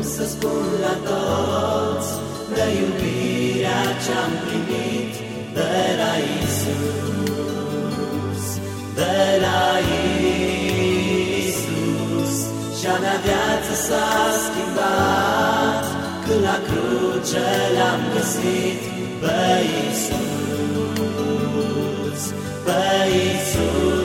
să spun la toți de iubirea ce-am primit de la Isus, de la Isus. Și-a mea viață s-a schimbat când la cruce l-am găsit pe Isus, pe Isus.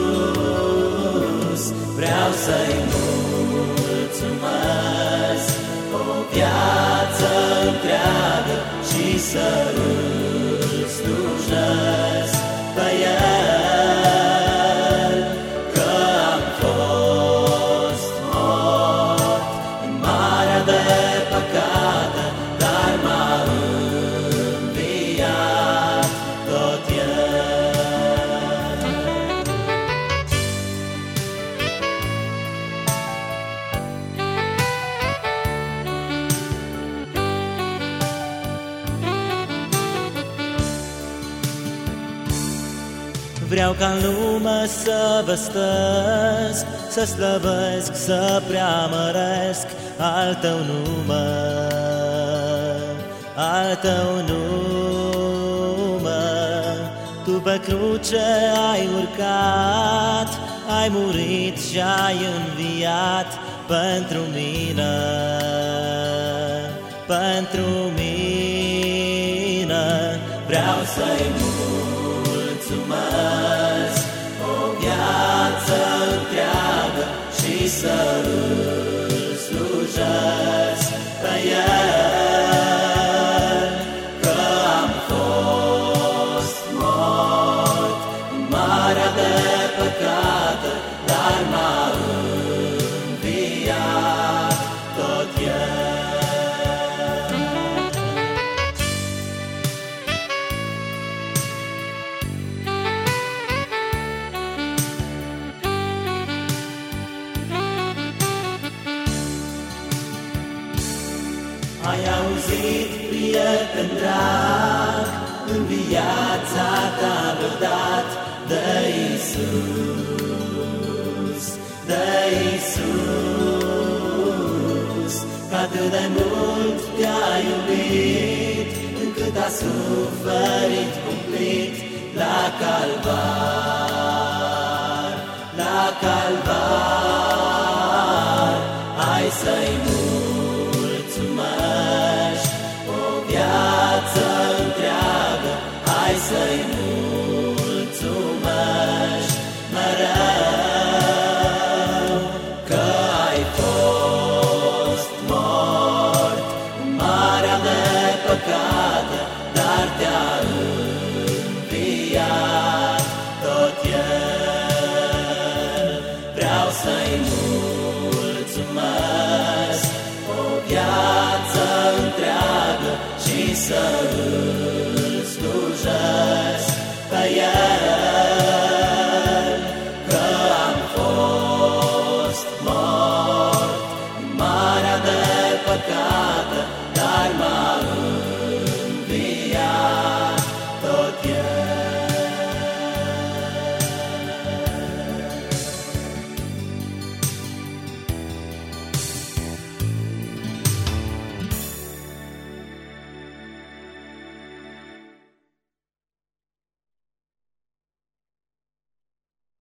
Vreau ca în lume să vă stăsc, să slăvesc, să preamăresc al tău nume, al tău nume. Tu pe cruce ai urcat, ai murit și ai înviat pentru mine, pentru mine. Vreau să-i mulțumesc și să Ai auzit, prieten drag, în viața ta dat de Isus, de Isus, că atât de mult te-a iubit, încât a suferit cumplit la calvar, la calvar, de păcate, dar te-a înviat tot El. Vreau să-i mulțumesc o viață întreagă și să îl